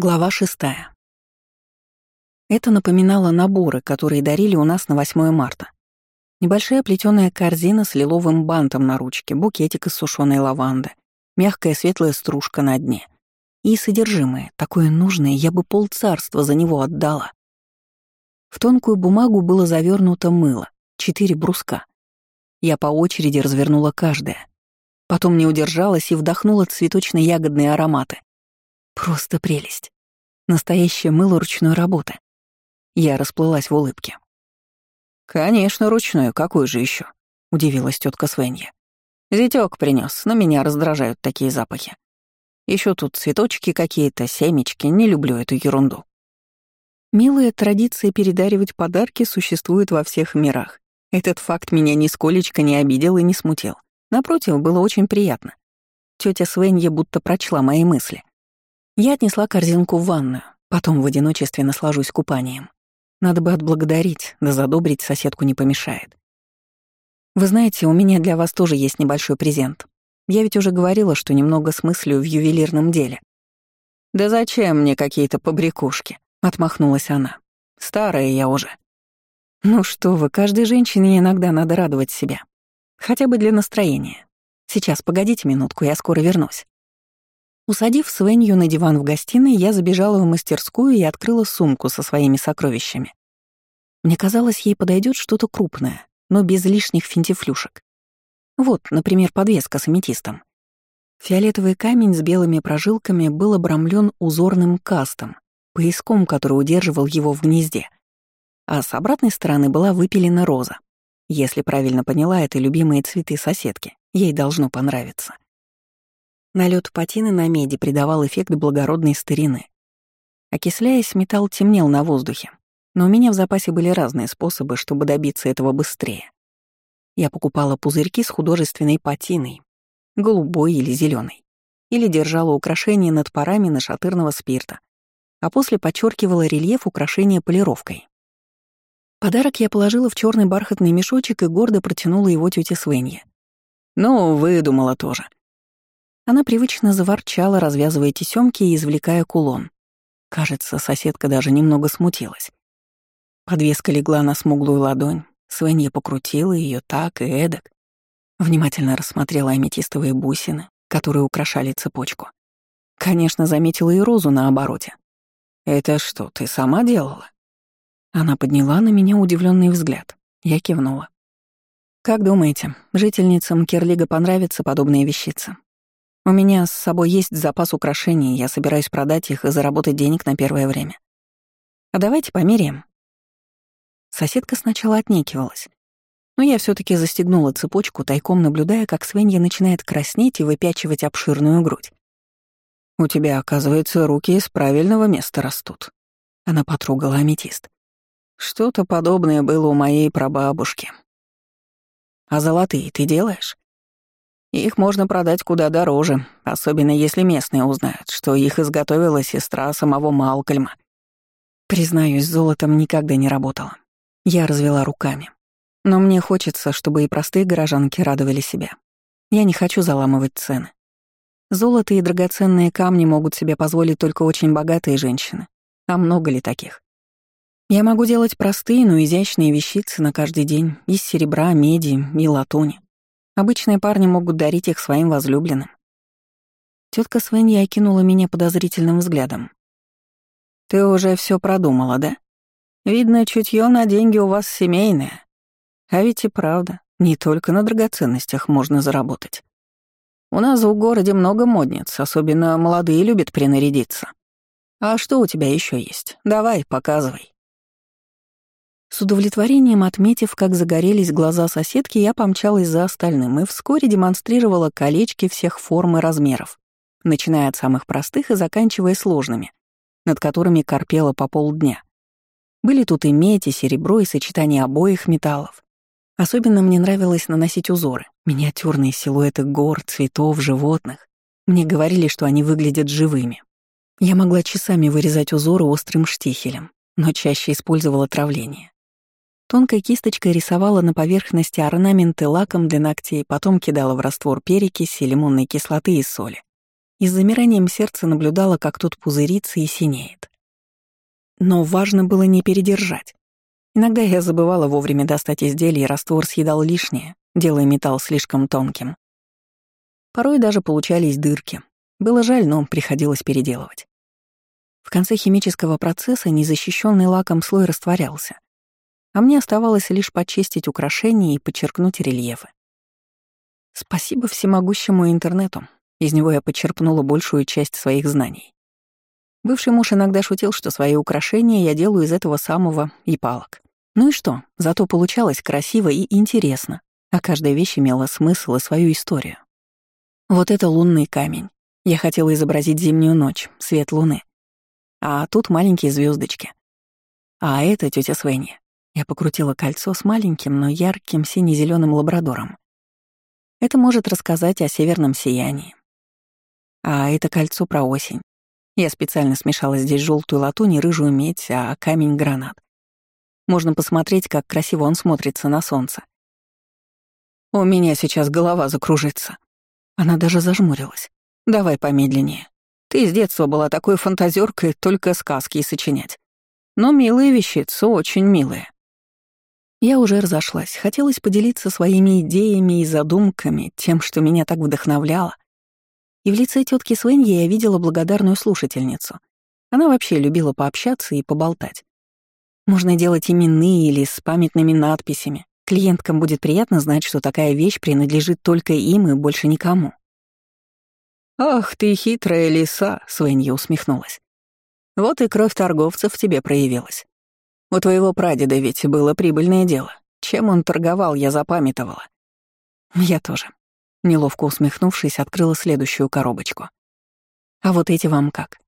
Глава шестая. Это напоминало наборы, которые дарили у нас на 8 марта. Небольшая плетеная корзина с лиловым бантом на ручке, букетик из сушеной лаванды, мягкая светлая стружка на дне. И содержимое, такое нужное, я бы полцарства за него отдала. В тонкую бумагу было завернуто мыло, четыре бруска. Я по очереди развернула каждое. Потом не удержалась и вдохнула цветочно-ягодные ароматы. Просто прелесть. Настоящее мыло ручной работы. Я расплылась в улыбке. «Конечно, ручной, какой же еще? удивилась тетка Свенья. Зятёк принес, но меня раздражают такие запахи. Еще тут цветочки какие-то, семечки, не люблю эту ерунду. Милая традиция передаривать подарки существует во всех мирах. Этот факт меня нисколечко не обидел и не смутил. Напротив, было очень приятно. Тетя Свенья будто прочла мои мысли. Я отнесла корзинку в ванную, потом в одиночестве наслажусь купанием. Надо бы отблагодарить, да задобрить соседку не помешает. Вы знаете, у меня для вас тоже есть небольшой презент. Я ведь уже говорила, что немного смыслю в ювелирном деле. «Да зачем мне какие-то побрякушки?» — отмахнулась она. «Старая я уже». «Ну что вы, каждой женщине иногда надо радовать себя. Хотя бы для настроения. Сейчас, погодите минутку, я скоро вернусь». Усадив Свенью на диван в гостиной, я забежала в мастерскую и открыла сумку со своими сокровищами. Мне казалось, ей подойдет что-то крупное, но без лишних финтифлюшек. Вот, например, подвеска с аметистом. Фиолетовый камень с белыми прожилками был обрамлен узорным кастом, пояском, который удерживал его в гнезде. А с обратной стороны была выпилена роза. Если правильно поняла, это любимые цветы соседки. Ей должно понравиться. Налет патины на меди придавал эффект благородной старины. Окисляясь, металл темнел на воздухе, но у меня в запасе были разные способы, чтобы добиться этого быстрее. Я покупала пузырьки с художественной патиной, голубой или зеленой, или держала украшения над парами нашатырного спирта, а после подчеркивала рельеф украшения полировкой. Подарок я положила в черный бархатный мешочек и гордо протянула его тете Свенье. «Ну, выдумала тоже», она привычно заворчала, развязывая тесёмки и извлекая кулон. Кажется, соседка даже немного смутилась. Подвеска легла на смуглую ладонь, Свенья покрутила ее так и эдак. Внимательно рассмотрела аметистовые бусины, которые украшали цепочку. Конечно, заметила и розу на обороте. «Это что, ты сама делала?» Она подняла на меня удивленный взгляд. Я кивнула. «Как думаете, жительницам Кирлига понравится подобные вещицы?» У меня с собой есть запас украшений, я собираюсь продать их и заработать денег на первое время. А давайте померяем. Соседка сначала отнекивалась, но я все таки застегнула цепочку, тайком наблюдая, как свинья начинает краснеть и выпячивать обширную грудь. «У тебя, оказывается, руки из правильного места растут». Она потрогала аметист. «Что-то подобное было у моей прабабушки». «А золотые ты делаешь?» Их можно продать куда дороже, особенно если местные узнают, что их изготовила сестра самого Малкольма. Признаюсь, золотом никогда не работала. Я развела руками. Но мне хочется, чтобы и простые горожанки радовали себя. Я не хочу заламывать цены. Золото и драгоценные камни могут себе позволить только очень богатые женщины. А много ли таких? Я могу делать простые, но изящные вещицы на каждый день из серебра, меди и латуни. Обычные парни могут дарить их своим возлюбленным. Тетка Свенья окинула меня подозрительным взглядом. «Ты уже все продумала, да? Видно, чутье на деньги у вас семейное. А ведь и правда, не только на драгоценностях можно заработать. У нас в городе много модниц, особенно молодые любят принарядиться. А что у тебя еще есть? Давай, показывай». С удовлетворением отметив, как загорелись глаза соседки, я помчалась за остальным и вскоре демонстрировала колечки всех форм и размеров, начиная от самых простых и заканчивая сложными, над которыми корпела по полдня. Были тут и медь, и серебро, и сочетание обоих металлов. Особенно мне нравилось наносить узоры, миниатюрные силуэты гор, цветов, животных. Мне говорили, что они выглядят живыми. Я могла часами вырезать узоры острым штихелем, но чаще использовала травление. Тонкой кисточкой рисовала на поверхности орнаменты лаком для ногтей, потом кидала в раствор перекиси, лимонной кислоты и соли. и с замиранием сердца наблюдала, как тот пузырится и синеет. Но важно было не передержать. Иногда я забывала вовремя достать изделие, и раствор съедал лишнее, делая металл слишком тонким. Порой даже получались дырки. Было жаль, но приходилось переделывать. В конце химического процесса незащищенный лаком слой растворялся, а мне оставалось лишь почистить украшения и подчеркнуть рельефы. Спасибо всемогущему интернету. Из него я подчерпнула большую часть своих знаний. Бывший муж иногда шутил, что свои украшения я делаю из этого самого и палок. Ну и что, зато получалось красиво и интересно, а каждая вещь имела смысл и свою историю. Вот это лунный камень. Я хотела изобразить зимнюю ночь, свет луны. А тут маленькие звездочки. А это тетя Свенья. Я покрутила кольцо с маленьким, но ярким сине зеленым лабрадором. Это может рассказать о северном сиянии. А это кольцо про осень. Я специально смешала здесь желтую латунь и рыжую медь, а камень — гранат. Можно посмотреть, как красиво он смотрится на солнце. «У меня сейчас голова закружится». Она даже зажмурилась. «Давай помедленнее. Ты с детства была такой фантазеркой, только сказки сочинять. Но милые вещицы, очень милые». Я уже разошлась, хотелось поделиться своими идеями и задумками, тем, что меня так вдохновляло — и в лице тетки Свеньи я видела благодарную слушательницу. Она вообще любила пообщаться и поболтать. Можно делать именные или с памятными надписями. Клиенткам будет приятно знать, что такая вещь принадлежит только им и больше никому. «Ах ты хитрая лиса!» — Свенья усмехнулась. «Вот и кровь торговцев в тебе проявилась. У твоего прадеда ведь было прибыльное дело. Чем он торговал, я запамятовала». «Я тоже. Неловко усмехнувшись, открыла следующую коробочку. «А вот эти вам как?»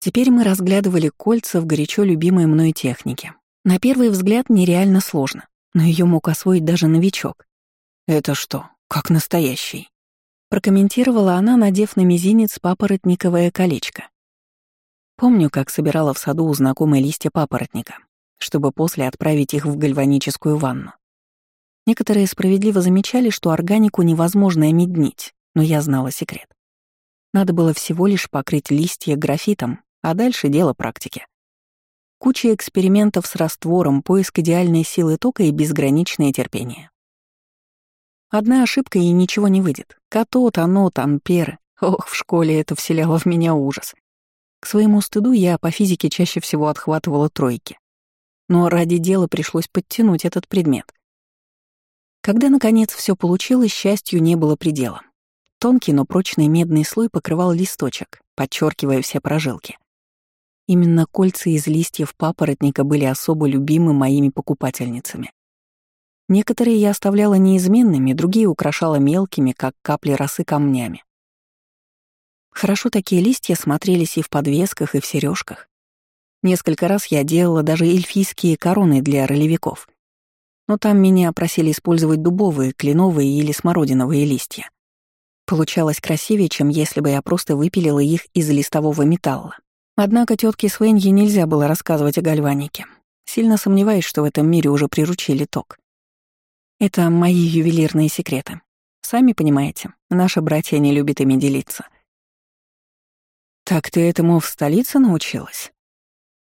Теперь мы разглядывали кольца в горячо любимой мной технике. На первый взгляд нереально сложно, но ее мог освоить даже новичок. «Это что, как настоящий?» Прокомментировала она, надев на мизинец папоротниковое колечко. Помню, как собирала в саду у знакомой листья папоротника, чтобы после отправить их в гальваническую ванну. Некоторые справедливо замечали, что органику невозможно меднить, но я знала секрет. Надо было всего лишь покрыть листья графитом, а дальше дело практики. Куча экспериментов с раствором, поиск идеальной силы тока и безграничное терпение. Одна ошибка и ничего не выйдет. Катод, анод, амперы. Ох, в школе это вселяло в меня ужас. К своему стыду я по физике чаще всего отхватывала тройки. Но ради дела пришлось подтянуть этот предмет. Когда, наконец, все получилось, счастью не было предела. Тонкий, но прочный медный слой покрывал листочек, подчеркивая все прожилки. Именно кольца из листьев папоротника были особо любимы моими покупательницами. Некоторые я оставляла неизменными, другие украшала мелкими, как капли росы, камнями. Хорошо такие листья смотрелись и в подвесках, и в сережках. Несколько раз я делала даже эльфийские короны для ролевиков — но там меня просили использовать дубовые, кленовые или смородиновые листья. Получалось красивее, чем если бы я просто выпилила их из листового металла. Однако тетке Свенье нельзя было рассказывать о гальванике. Сильно сомневаюсь, что в этом мире уже приручили ток. Это мои ювелирные секреты. Сами понимаете, наши братья не любят ими делиться. «Так ты этому в столице научилась?»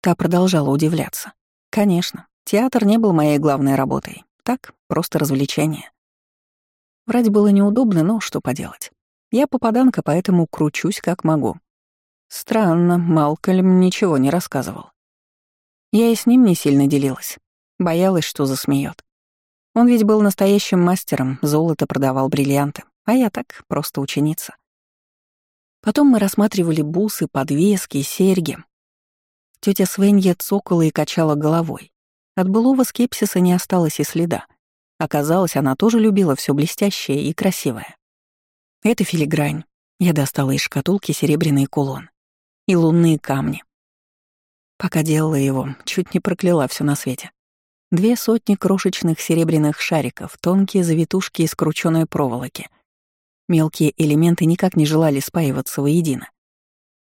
Та продолжала удивляться. «Конечно. Театр не был моей главной работой. Так, просто развлечение. Врать было неудобно, но что поделать. Я попаданка, поэтому кручусь как могу. Странно, Малкольм ничего не рассказывал. Я и с ним не сильно делилась. Боялась, что засмеет. Он ведь был настоящим мастером, золото продавал бриллианты, а я так, просто ученица. Потом мы рассматривали бусы, подвески, серьги. Тетя Свенья цокала и качала головой. От былого скепсиса не осталось и следа. Оказалось, она тоже любила все блестящее и красивое. Это филигрань. Я достала из шкатулки серебряный кулон. И лунные камни. Пока делала его, чуть не прокляла все на свете. Две сотни крошечных серебряных шариков, тонкие завитушки из крученной проволоки. Мелкие элементы никак не желали спаиваться воедино.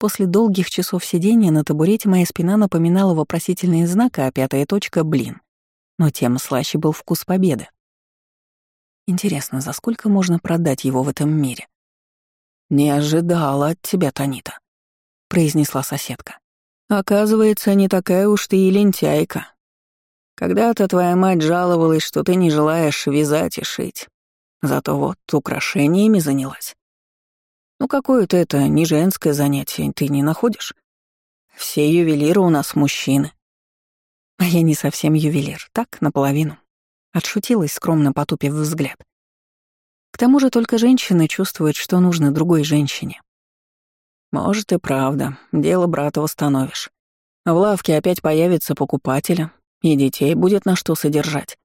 После долгих часов сидения на табурете моя спина напоминала вопросительные знаки, а пятая точка — блин. Но тем слаще был вкус победы. Интересно, за сколько можно продать его в этом мире? «Не ожидала от тебя, Танита», — произнесла соседка. «Оказывается, не такая уж ты и лентяйка. Когда-то твоя мать жаловалась, что ты не желаешь вязать и шить. Зато вот украшениями занялась. Ну, какое-то это не женское занятие, ты не находишь? Все ювелиры у нас мужчины. А я не совсем ювелир, так, наполовину. Отшутилась, скромно потупив взгляд. К тому же только женщины чувствуют, что нужно другой женщине. Может и правда, дело брата восстановишь. В лавке опять появится покупателя, и детей будет на что содержать.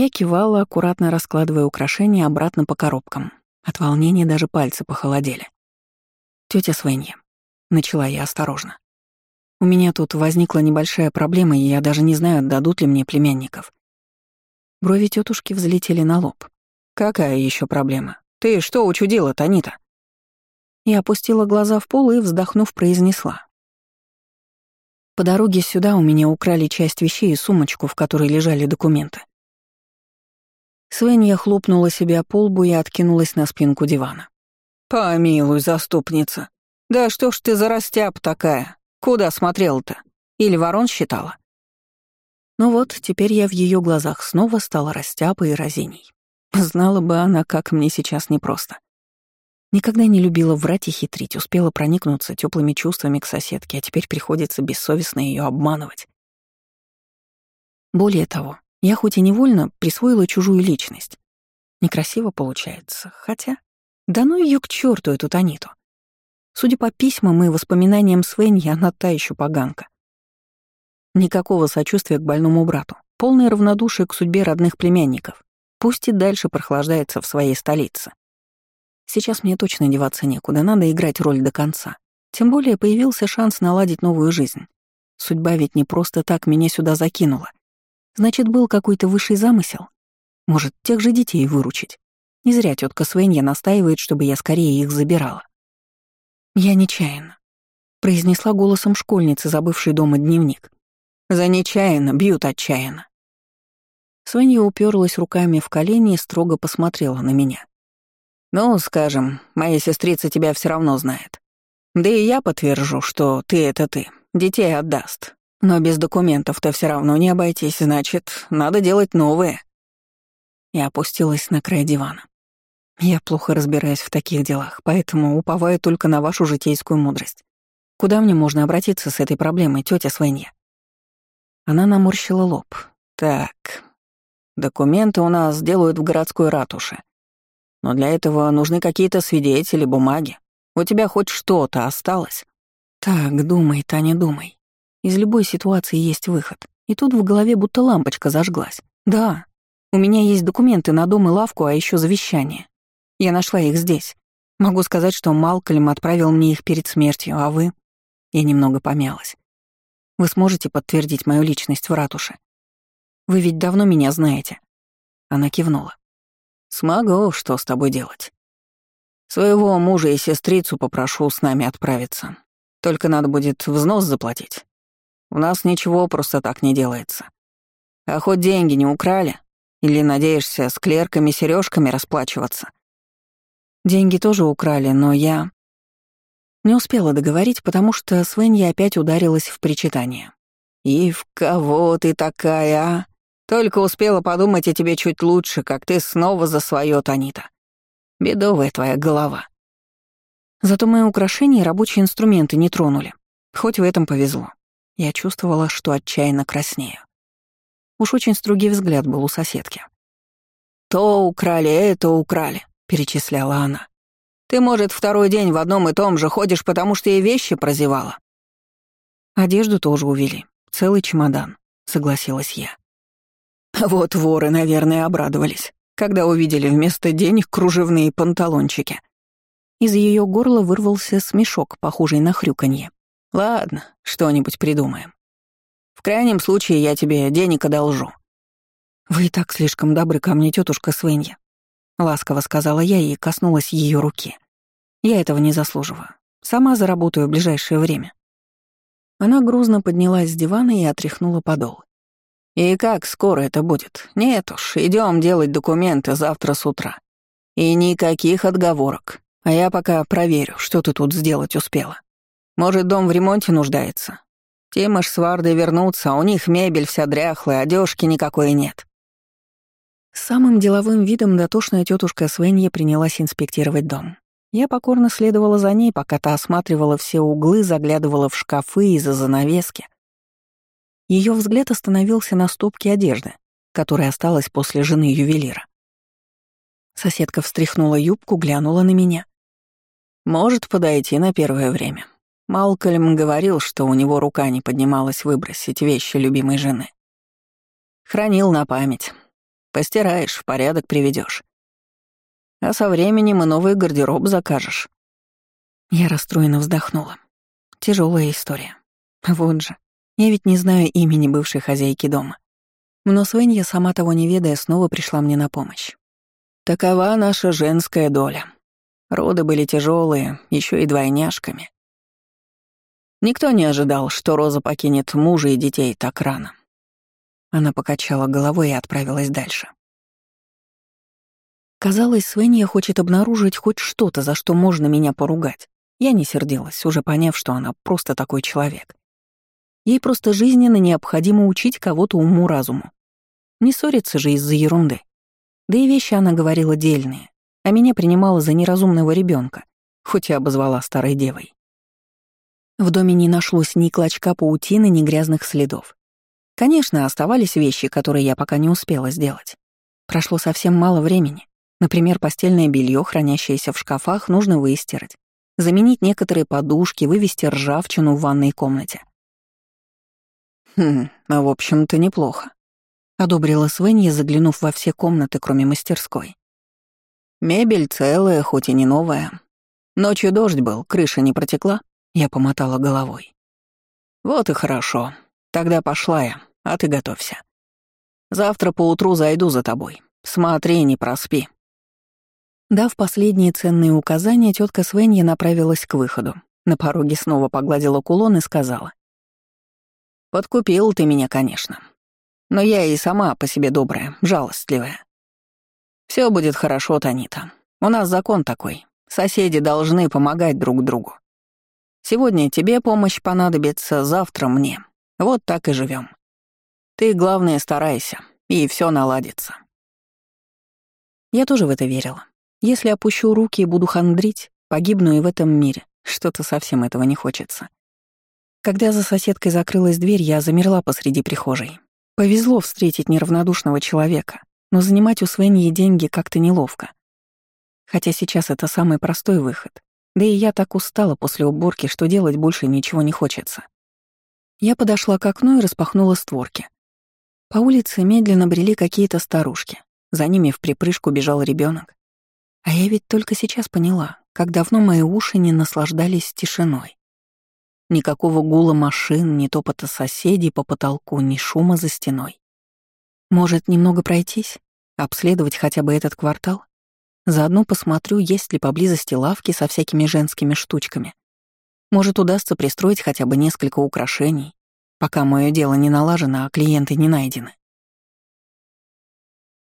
Я кивала, аккуратно раскладывая украшения обратно по коробкам. От волнения даже пальцы похолодели. Тетя Свенья, начала я осторожно. У меня тут возникла небольшая проблема, и я даже не знаю, дадут ли мне племянников. Брови тетушки взлетели на лоб. «Какая еще проблема? Ты что учудила, Танита?» Я опустила глаза в пол и, вздохнув, произнесла. По дороге сюда у меня украли часть вещей и сумочку, в которой лежали документы. Свенья хлопнула себя по лбу и откинулась на спинку дивана. «Помилуй, заступница. Да что ж ты за растяп такая? Куда смотрел-то? Или ворон считала?» Ну вот, теперь я в ее глазах снова стала растяпой и разиней. Знала бы она, как мне сейчас непросто. Никогда не любила врать и хитрить, успела проникнуться теплыми чувствами к соседке, а теперь приходится бессовестно ее обманывать. Более того, я хоть и невольно присвоила чужую личность. Некрасиво получается, хотя... Да ну ее к черту эту Таниту. Судя по письмам и воспоминаниям Свеньи, она та еще поганка. Никакого сочувствия к больному брату, полное равнодушие к судьбе родных племянников. Пусть и дальше прохлаждается в своей столице. Сейчас мне точно деваться некуда, надо играть роль до конца. Тем более появился шанс наладить новую жизнь. Судьба ведь не просто так меня сюда закинула. Значит, был какой-то высший замысел? Может, тех же детей выручить? Не зря тетка Свенья настаивает, чтобы я скорее их забирала. Я нечаянно. Произнесла голосом школьницы, забывшей дома дневник. За нечаянно бьют отчаянно. Свенья уперлась руками в колени и строго посмотрела на меня. «Ну, скажем, моя сестрица тебя все равно знает. Да и я подтвержу, что ты — это ты. Детей отдаст. Но без документов-то все равно не обойтись, значит, надо делать новые. Я опустилась на край дивана. Я плохо разбираюсь в таких делах, поэтому уповаю только на вашу житейскую мудрость. Куда мне можно обратиться с этой проблемой, тетя Свенья? Она наморщила лоб. Так, документы у нас делают в городской ратуше. Но для этого нужны какие-то свидетели, бумаги. У тебя хоть что-то осталось? Так, думай, Таня, думай. Из любой ситуации есть выход. И тут в голове будто лампочка зажглась. Да, у меня есть документы на дом и лавку, а еще завещание. Я нашла их здесь. Могу сказать, что Малкольм отправил мне их перед смертью, а вы...» Я немного помялась. «Вы сможете подтвердить мою личность в ратуше? Вы ведь давно меня знаете». Она кивнула. «Смогу, что с тобой делать. Своего мужа и сестрицу попрошу с нами отправиться. Только надо будет взнос заплатить. У нас ничего просто так не делается. А хоть деньги не украли? Или надеешься с клерками, сережками расплачиваться? Деньги тоже украли, но я... Не успела договорить, потому что Свенья опять ударилась в причитание. «И в кого ты такая, а? Только успела подумать о тебе чуть лучше, как ты снова за свое, Танита. Бедовая твоя голова». Зато мои украшения и рабочие инструменты не тронули. Хоть в этом повезло. Я чувствовала, что отчаянно краснею. Уж очень строгий взгляд был у соседки. «То украли, это украли», — перечисляла она. «Ты, может, второй день в одном и том же ходишь, потому что и вещи прозевала». «Одежду тоже увели. Целый чемодан», — согласилась я. Вот воры, наверное, обрадовались, когда увидели вместо денег кружевные панталончики. Из ее горла вырвался смешок, похожий на хрюканье. Ладно, что-нибудь придумаем. В крайнем случае я тебе денег одолжу. Вы и так слишком добры ко мне, тетушка Свенья. Ласково сказала я и коснулась ее руки. Я этого не заслуживаю. Сама заработаю в ближайшее время. Она грузно поднялась с дивана и отряхнула подол. «И как скоро это будет? Нет уж, идем делать документы завтра с утра. И никаких отговорок. А я пока проверю, что ты тут сделать успела. Может, дом в ремонте нуждается. Тимош с Вардой вернутся, а у них мебель вся дряхлая, одежки никакой нет. Самым деловым видом дотошная тетушка Свенья принялась инспектировать дом. Я покорно следовала за ней, пока та осматривала все углы, заглядывала в шкафы и за занавески. Ее взгляд остановился на стопке одежды, которая осталась после жены ювелира. Соседка встряхнула юбку, глянула на меня. «Может подойти на первое время. Малкольм говорил, что у него рука не поднималась выбросить вещи любимой жены. Хранил на память. Постираешь, в порядок приведешь. А со временем и новый гардероб закажешь. Я расстроенно вздохнула. Тяжелая история. Вот же. Я ведь не знаю имени бывшей хозяйки дома. Но Свенья, сама того не ведая, снова пришла мне на помощь. Такова наша женская доля. Роды были тяжелые, еще и двойняшками. Никто не ожидал, что Роза покинет мужа и детей так рано. Она покачала головой и отправилась дальше. Казалось, Свенья хочет обнаружить хоть что-то, за что можно меня поругать. Я не сердилась, уже поняв, что она просто такой человек. Ей просто жизненно необходимо учить кого-то уму-разуму. Не ссориться же из-за ерунды. Да и вещи она говорила дельные, а меня принимала за неразумного ребенка, хоть и обозвала старой девой. В доме не нашлось ни клочка паутины, ни грязных следов. Конечно, оставались вещи, которые я пока не успела сделать. Прошло совсем мало времени. Например, постельное белье, хранящееся в шкафах, нужно выстирать, заменить некоторые подушки, вывести ржавчину в ванной комнате. «Хм, а в общем-то неплохо», — одобрила Свенья, заглянув во все комнаты, кроме мастерской. «Мебель целая, хоть и не новая. Ночью дождь был, крыша не протекла?» Я помотала головой. «Вот и хорошо. Тогда пошла я, а ты готовься. Завтра поутру зайду за тобой. Смотри, не проспи». Дав последние ценные указания, тетка Свенья направилась к выходу. На пороге снова погладила кулон и сказала. «Подкупил ты меня, конечно. Но я и сама по себе добрая, жалостливая. Все будет хорошо, Танита. У нас закон такой. Соседи должны помогать друг другу. Сегодня тебе помощь понадобится, завтра мне. Вот так и живем. Ты, главное, старайся, и все наладится. Я тоже в это верила. Если опущу руки и буду хандрить, погибну и в этом мире. Что-то совсем этого не хочется. Когда за соседкой закрылась дверь, я замерла посреди прихожей. Повезло встретить неравнодушного человека, но занимать у Свеньи деньги как-то неловко. Хотя сейчас это самый простой выход. Да и я так устала после уборки, что делать больше ничего не хочется. Я подошла к окну и распахнула створки. По улице медленно брели какие-то старушки. За ними в припрыжку бежал ребенок. А я ведь только сейчас поняла, как давно мои уши не наслаждались тишиной. Никакого гула машин, ни топота соседей по потолку, ни шума за стеной. Может, немного пройтись? Обследовать хотя бы этот квартал? Заодно посмотрю, есть ли поблизости лавки со всякими женскими штучками. Может, удастся пристроить хотя бы несколько украшений, пока мое дело не налажено, а клиенты не найдены.